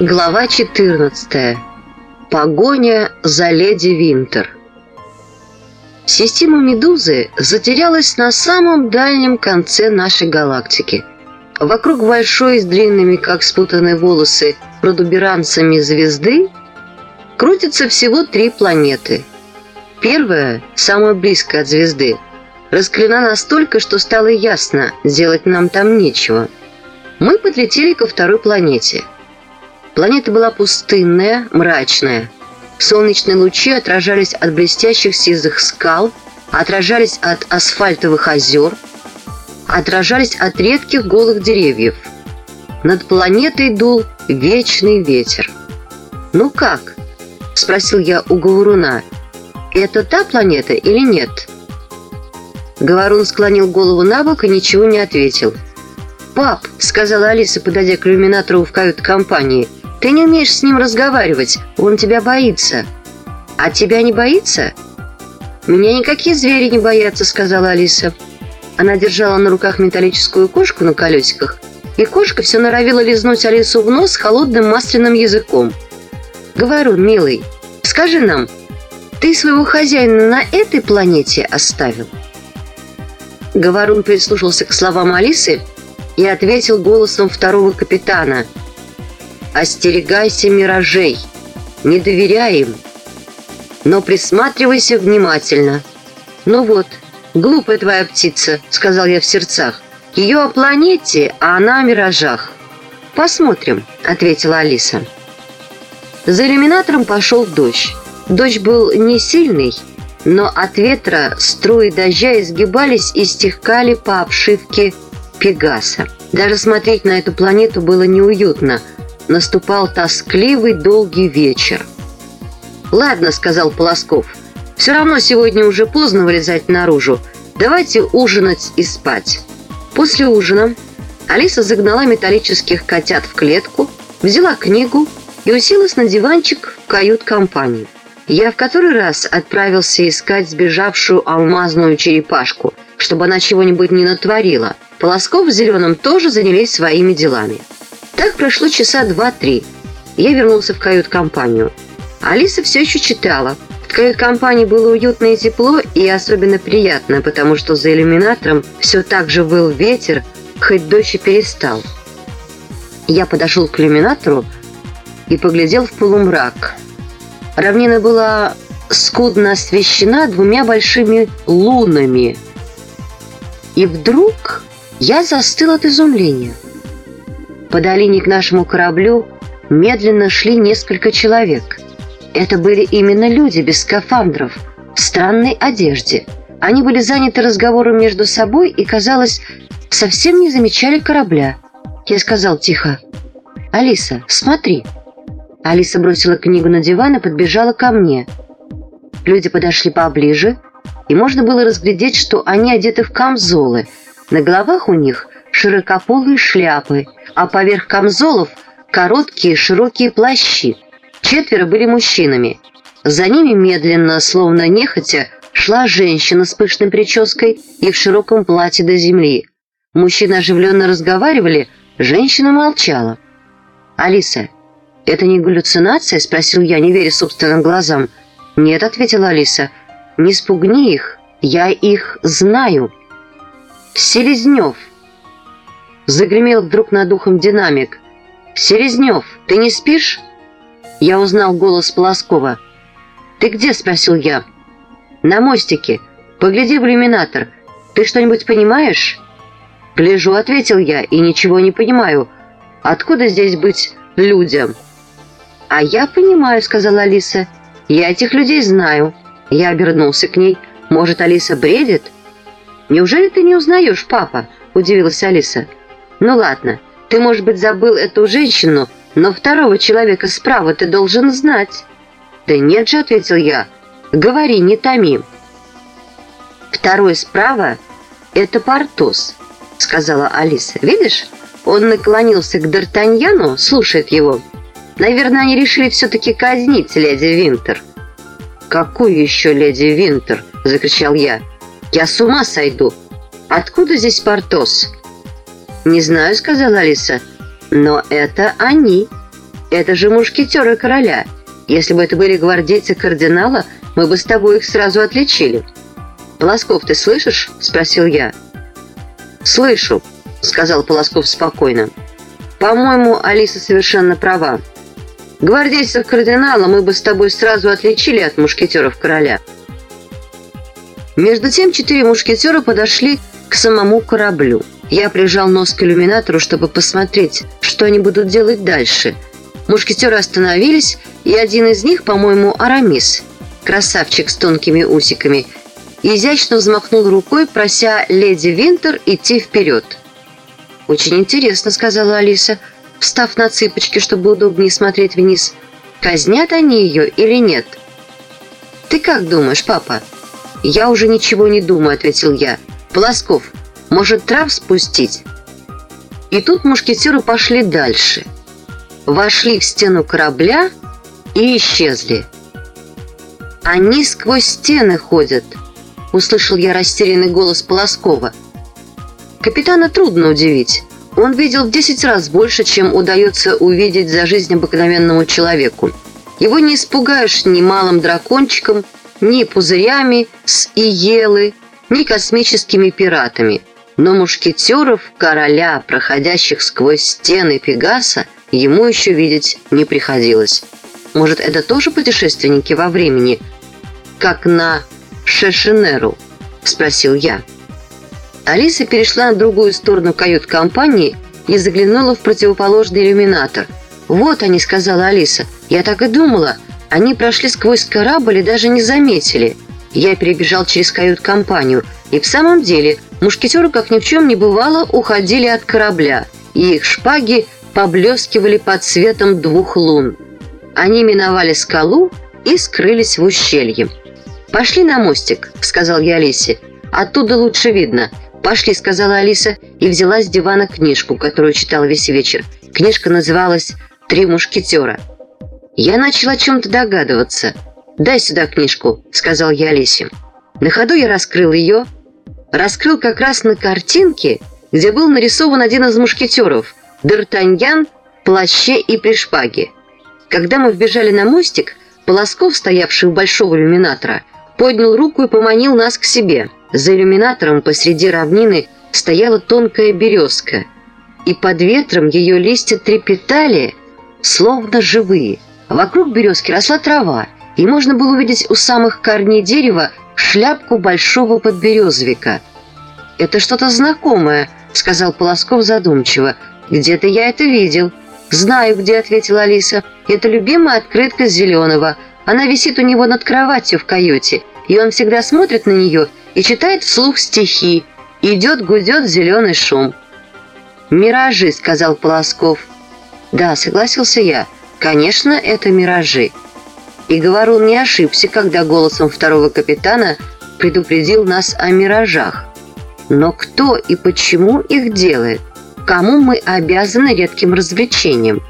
Глава 14. Погоня за леди Винтер. Система Медузы затерялась на самом дальнем конце нашей галактики. Вокруг большой с длинными, как спутанные волосы, продуберанцами звезды крутится всего три планеты. Первая, самая близкая от звезды, раскалена настолько, что стало ясно, делать нам там нечего. Мы подлетели ко второй планете – Планета была пустынная, мрачная. Солнечные лучи отражались от блестящих сизых скал, отражались от асфальтовых озер, отражались от редких голых деревьев. Над планетой дул вечный ветер. «Ну как?» – спросил я у Говоруна. «Это та планета или нет?» Говорун склонил голову на бок и ничего не ответил. «Пап», – сказала Алиса, подойдя к иллюминатору в кают-компании – ты не умеешь с ним разговаривать, он тебя боится. А тебя не боится? Меня никакие звери не боятся, сказала Алиса. Она держала на руках металлическую кошку на колесиках, и кошка все норовила лизнуть Алису в нос холодным масляным языком. «Говорю, милый, скажи нам, ты своего хозяина на этой планете оставил?» Говорун прислушался к словам Алисы и ответил голосом второго капитана – Остерегайся миражей, не доверяй им, но присматривайся внимательно. Ну вот, глупая твоя птица, сказал я в сердцах. Ее о планете, а она о миражах. Посмотрим, ответила Алиса. За иллюминатором пошел дождь. Дождь был не сильный, но от ветра струи дождя изгибались и стекали по обшивке Пегаса. Даже смотреть на эту планету было неуютно – наступал тоскливый долгий вечер. «Ладно», — сказал Полосков, — «все равно сегодня уже поздно вылезать наружу. Давайте ужинать и спать». После ужина Алиса загнала металлических котят в клетку, взяла книгу и уселась на диванчик в кают-компании. Я в который раз отправился искать сбежавшую алмазную черепашку, чтобы она чего-нибудь не натворила. Полосков с Зеленым тоже занялись своими делами. Так прошло часа два-три. Я вернулся в кают-компанию. Алиса все еще читала. В кают-компании было уютно и тепло, и особенно приятно, потому что за иллюминатором все так же был ветер, хоть дождь и перестал. Я подошел к иллюминатору и поглядел в полумрак. Равнина была скудно освещена двумя большими лунами. И вдруг я застыл от изумления – по долине к нашему кораблю медленно шли несколько человек. Это были именно люди без скафандров, в странной одежде. Они были заняты разговором между собой и, казалось, совсем не замечали корабля. Я сказал тихо, «Алиса, смотри». Алиса бросила книгу на диван и подбежала ко мне. Люди подошли поближе, и можно было разглядеть, что они одеты в камзолы. На головах у них широкополые шляпы, а поверх камзолов короткие широкие плащи. Четверо были мужчинами. За ними медленно, словно нехотя, шла женщина с пышной прической и в широком платье до земли. Мужчины оживленно разговаривали, женщина молчала. «Алиса, это не галлюцинация?» – спросил я, не веря собственным глазам. «Нет», – ответила Алиса, – «не спугни их, я их знаю». «Селезнев», Загремел вдруг над ухом динамик. «Селезнев, ты не спишь?» Я узнал голос Полоскова. «Ты где?» – спросил я. «На мостике. Погляди в иллюминатор. Ты что-нибудь понимаешь?» «Гляжу», – ответил я, – «и ничего не понимаю. Откуда здесь быть людям?» «А я понимаю», – сказала Алиса. «Я этих людей знаю». Я обернулся к ней. «Может, Алиса бредит?» «Неужели ты не узнаешь, папа?» – удивилась Алиса. Ну ладно, ты, может быть, забыл эту женщину, но второго человека справа ты должен знать. Да нет же, ответил я. Говори, не томи. Второй справа – это Портос, сказала Алиса. Видишь, он наклонился к Д'Артаньяну, слушает его. Наверное, они решили все-таки казнить леди Винтер. «Какую еще леди Винтер?» – закричал я. «Я с ума сойду! Откуда здесь Портос?» «Не знаю», — сказала Алиса, — «но это они». Это же мушкетеры короля. Если бы это были гвардейцы кардинала, мы бы с тобой их сразу отличили. «Полосков, ты слышишь?» – спросил я. «Слышу», – сказал Полосков спокойно. «По-моему, Алиса совершенно права. Гвардейцев кардинала мы бы с тобой сразу отличили от мушкетеров короля». Между тем четыре мушкетера подошли к самому кораблю. Я прижал нос к иллюминатору, чтобы посмотреть, что они будут делать дальше. Мушкетеры остановились, и один из них, по-моему, Арамис, красавчик с тонкими усиками, изящно взмахнул рукой, прося леди Винтер идти вперед. «Очень интересно», — сказала Алиса, встав на цыпочки, чтобы удобнее смотреть вниз. «Казнят они ее или нет?» «Ты как думаешь, папа?» «Я уже ничего не думаю», — ответил я. «Полосков, может, трав спустить?» И тут мушкетеры пошли дальше. Вошли в стену корабля и исчезли. «Они сквозь стены ходят», — услышал я растерянный голос Полоскова. Капитана трудно удивить. Он видел в десять раз больше, чем удается увидеть за жизнь обыкновенному человеку. Его не испугаешь ни малым дракончиком, ни пузырями с Иелы, ни космическими пиратами. Но мушкетеров короля, проходящих сквозь стены Пегаса, ему еще видеть не приходилось. Может, это тоже путешественники во времени, как на Шешенеру? Спросил я. Алиса перешла на другую сторону кают-компании и заглянула в противоположный иллюминатор. «Вот они», — сказала Алиса. «Я так и думала. Они прошли сквозь корабль и даже не заметили. Я перебежал через кают-компанию, и в самом деле мушкетеры, как ни в чем не бывало, уходили от корабля, и их шпаги поблескивали под светом двух лун. Они миновали скалу и скрылись в ущелье. «Пошли на мостик», — сказал я Алисе. «Оттуда лучше видно». «Пошли», — сказала Алиса и взяла с дивана книжку, которую читала весь вечер. Книжка называлась «Три мушкетера». Я начал о чем-то догадываться. «Дай сюда книжку», — сказал я Алисе. На ходу я раскрыл ее. Раскрыл как раз на картинке, где был нарисован один из мушкетеров — Д'Артаньян в плаще и при шпаге. Когда мы вбежали на мостик, Полосков, стоявший у большого иллюминатора, поднял руку и поманил нас к себе. За иллюминатором посреди равнины стояла тонкая березка, и под ветром ее листья трепетали, словно живые — Вокруг березки росла трава, и можно было увидеть у самых корней дерева шляпку большого подберезовика. «Это что-то знакомое», — сказал Полосков задумчиво. «Где-то я это видел». «Знаю, где», — ответила Алиса. «Это любимая открытка Зеленого. Она висит у него над кроватью в каюте, и он всегда смотрит на нее и читает вслух стихи. Идет-гудет зеленый шум». «Миражи», — сказал Полосков. «Да», — согласился я. Конечно, это миражи. И Говорун не ошибся, когда голосом второго капитана предупредил нас о миражах. Но кто и почему их делает? Кому мы обязаны редким развлечением?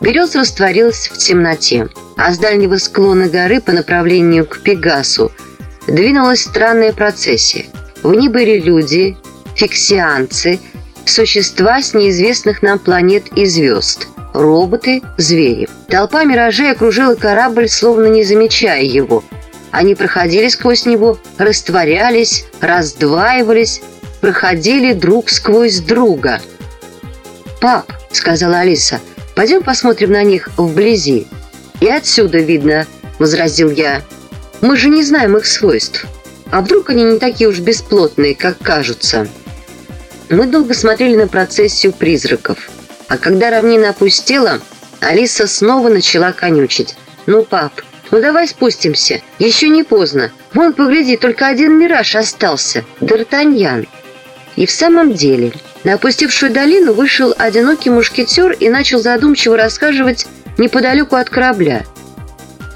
Береза растворилась в темноте, а с дальнего склона горы по направлению к Пегасу двинулась странная процессия. В ней были люди, фиксианцы, существа с неизвестных нам планет и звезд – роботы, звери. Толпа миражей окружила корабль, словно не замечая его. Они проходили сквозь него, растворялись, раздваивались, проходили друг сквозь друга. «Пап», — сказала Алиса, — «пойдем посмотрим на них вблизи». «И отсюда видно», — возразил я. «Мы же не знаем их свойств. А вдруг они не такие уж бесплотные, как кажутся?» Мы долго смотрели на процессию призраков. А когда равнина опустела, Алиса снова начала конючить. «Ну, пап, ну давай спустимся. Еще не поздно. Вон, погляди, только один мираж остался. Д'Артаньян». И в самом деле, на опустевшую долину вышел одинокий мушкетер и начал задумчиво рассказывать неподалеку от корабля.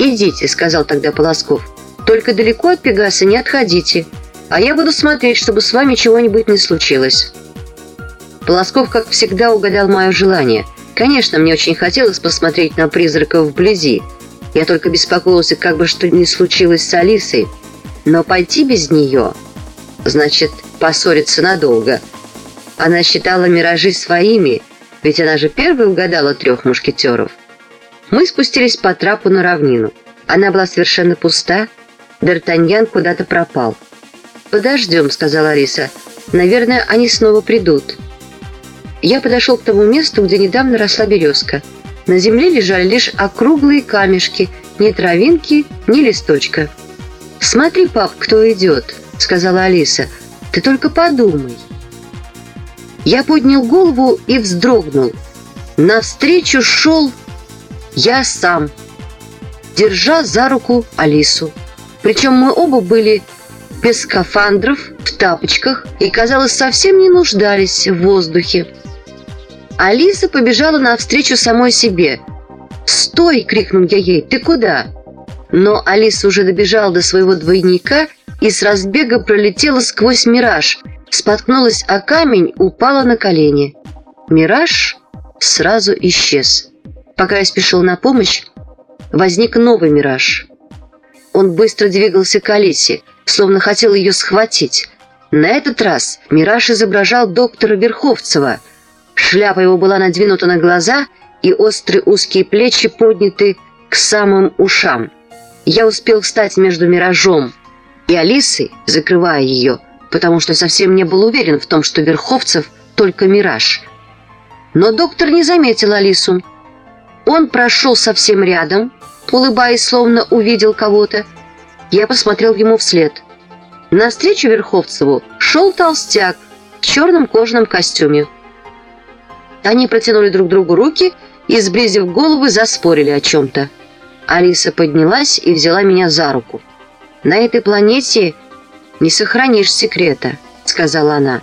«Идите», — сказал тогда Полосков. «Только далеко от Пегаса не отходите, а я буду смотреть, чтобы с вами чего-нибудь не случилось». Полосков, как всегда, угадал мое желание. Конечно, мне очень хотелось посмотреть на призраков вблизи. Я только беспокоился, как бы что ни случилось с Алисой. Но пойти без нее, значит, поссориться надолго. Она считала миражи своими, ведь она же первой угадала трех мушкетеров. Мы спустились по трапу на равнину. Она была совершенно пуста. Д'Артаньян куда-то пропал. «Подождем», — сказала Алиса. «Наверное, они снова придут». Я подошел к тому месту, где недавно росла березка. На земле лежали лишь округлые камешки, ни травинки, ни листочка. «Смотри, пап, кто идет», — сказала Алиса. «Ты только подумай». Я поднял голову и вздрогнул. Навстречу шел я сам, держа за руку Алису. Причем мы оба были без скафандров, в тапочках и, казалось, совсем не нуждались в воздухе. Алиса побежала навстречу самой себе. «Стой!» — крикнул я ей. «Ты куда?» Но Алиса уже добежала до своего двойника и с разбега пролетела сквозь мираж, споткнулась о камень, упала на колени. Мираж сразу исчез. Пока я спешил на помощь, возник новый мираж. Он быстро двигался к Алисе, словно хотел ее схватить. На этот раз мираж изображал доктора Верховцева. Шляпа его была надвинута на глаза, и острые узкие плечи подняты к самым ушам. Я успел встать между миражом и Алисой, закрывая ее, потому что совсем не был уверен в том, что Верховцев только мираж. Но доктор не заметил Алису. Он прошел совсем рядом, улыбаясь, словно увидел кого-то. Я посмотрел ему вслед. Навстречу Верховцеву шел толстяк в черном кожаном костюме. Они протянули друг другу руки и, сблизив головы, заспорили о чем-то. Алиса поднялась и взяла меня за руку. «На этой планете не сохранишь секрета», — сказала она.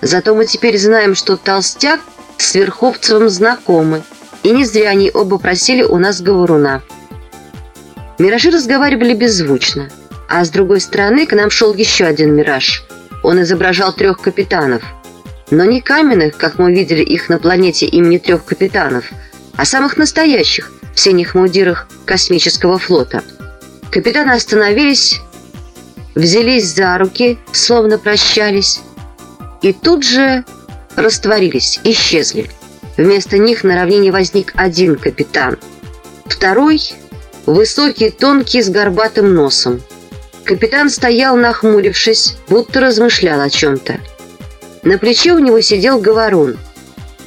«Зато мы теперь знаем, что толстяк с Верховцевым знакомы, и не зря они оба просили у нас говоруна». Миражи разговаривали беззвучно, а с другой стороны к нам шел еще один мираж. Он изображал трех капитанов. Но не каменных, как мы видели их на планете имени трех капитанов, а самых настоящих, в синих мундирах космического флота. Капитаны остановились, взялись за руки, словно прощались, и тут же растворились, исчезли. Вместо них на равнине возник один капитан. Второй – высокий, тонкий, с горбатым носом. Капитан стоял, нахмурившись, будто размышлял о чем-то. На плече у него сидел говорун.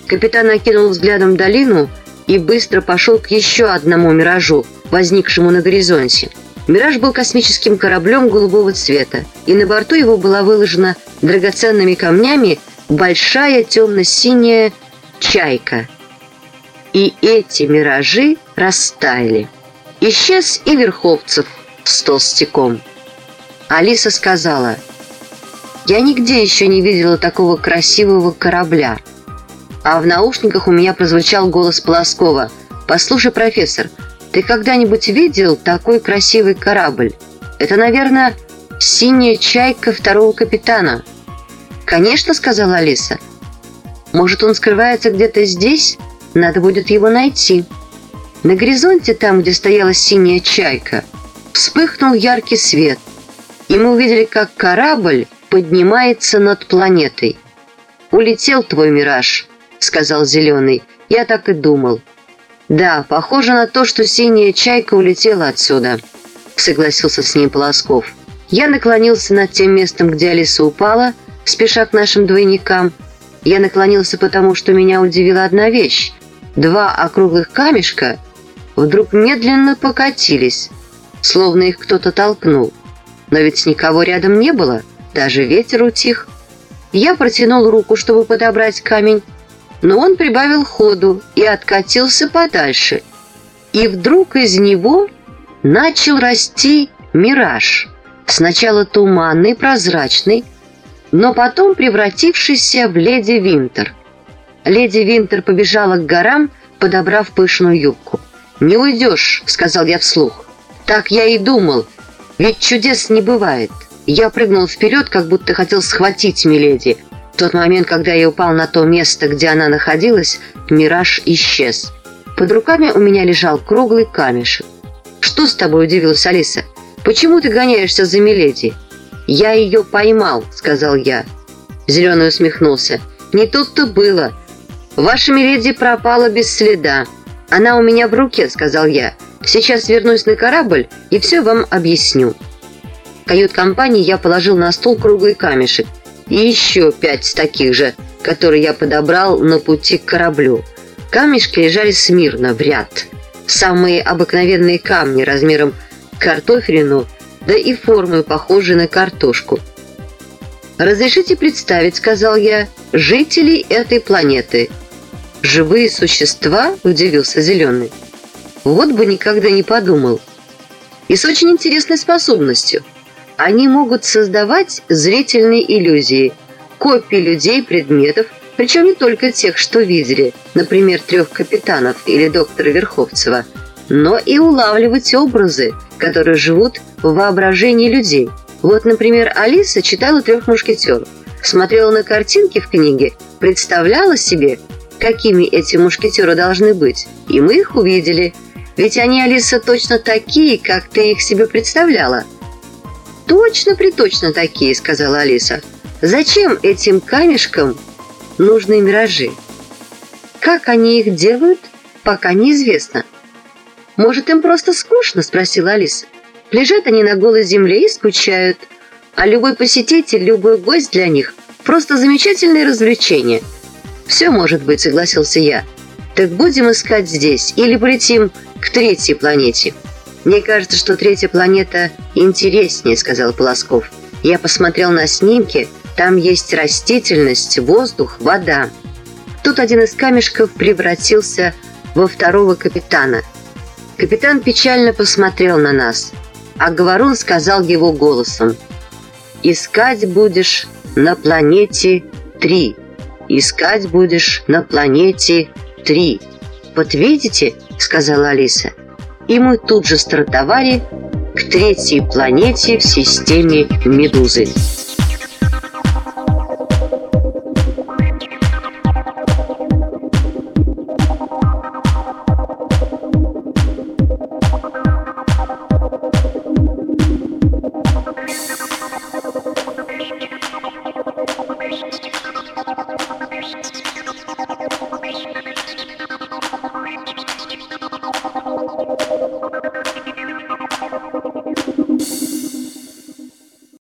Капитан окинул взглядом долину и быстро пошел к еще одному миражу, возникшему на горизонте. Мираж был космическим кораблем голубого цвета, и на борту его была выложена драгоценными камнями большая темно-синяя чайка. И эти миражи растаяли. Исчез и Верховцев с толстяком. Алиса сказала, «Я нигде еще не видела такого красивого корабля». А в наушниках у меня прозвучал голос Полоскова. «Послушай, профессор, ты когда-нибудь видел такой красивый корабль? Это, наверное, синяя чайка второго капитана». «Конечно», — сказала Алиса. «Может, он скрывается где-то здесь? Надо будет его найти». На горизонте, там, где стояла синяя чайка, вспыхнул яркий свет, и мы увидели, как корабль поднимается над планетой. «Улетел твой мираж», — сказал Зеленый. «Я так и думал». «Да, похоже на то, что синяя чайка улетела отсюда», — согласился с ним Полосков. Я наклонился над тем местом, где Алиса упала, спеша к нашим двойникам. Я наклонился потому, что меня удивила одна вещь. Два округлых камешка вдруг медленно покатились, словно их кто-то толкнул. Но ведь никого рядом не было, даже ветер утих. Я протянул руку, чтобы подобрать камень, но он прибавил ходу и откатился подальше. И вдруг из него начал расти мираж. Сначала туманный, прозрачный, но потом превратившийся в леди Винтер. Леди Винтер побежала к горам, подобрав пышную юбку. «Не уйдешь», — сказал я вслух. «Так я и думал, ведь чудес не бывает». Я прыгнул вперед, как будто хотел схватить Миледи, в тот момент, когда я упал на то место, где она находилась, мираж исчез. Под руками у меня лежал круглый камешек. «Что с тобой?» – удивилась Алиса. «Почему ты гоняешься за Миледи?» «Я ее поймал», – сказал я. Зеленый усмехнулся. «Не тут-то было. «Ваша Миледи пропала без следа. Она у меня в руке», — сказал я. «Сейчас вернусь на корабль и все вам объясню». Кают-компании я положил на стол круглый камешек и еще пять таких же, которые я подобрал на пути к кораблю. Камешки лежали смирно, в ряд. Самые обыкновенные камни размером картофелину, да и формой похожие на картошку. «Разрешите представить, — сказал я, — жителей этой планеты». «Живые существа?» — удивился Зеленый. «Вот бы никогда не подумал. И с очень интересной способностью. Они могут создавать зрительные иллюзии, копии людей, предметов, причем не только тех, что видели, например, трех капитанов или доктора Верховцева, но и улавливать образы, которые живут в воображении людей. Вот, например, Алиса читала «Трех мушкетеров», смотрела на картинки в книге, представляла себе, какими эти мушкетеры должны быть, и мы их увидели. Ведь они, Алиса, точно такие, как ты их себе представляла. «Точно-приточно такие», — сказала Алиса. «Зачем этим камешкам нужны миражи? Как они их делают, пока неизвестно». «Может, им просто скучно?» – спросила Алиса. «Лежат они на голой земле и скучают. А любой посетитель, любой гость для них – просто замечательное развлечение». «Все может быть», – согласился я. «Так будем искать здесь или полетим к третьей планете?» «Мне кажется, что третья планета интереснее», – сказал Полосков. «Я посмотрел на снимки, там есть растительность, воздух, вода». Тут один из камешков превратился во второго капитана – Капитан печально посмотрел на нас, а Говорун сказал его голосом. «Искать будешь на планете три. Искать будешь на планете три. Вот видите, — сказала Алиса, — и мы тут же стартовали к третьей планете в системе Медузы.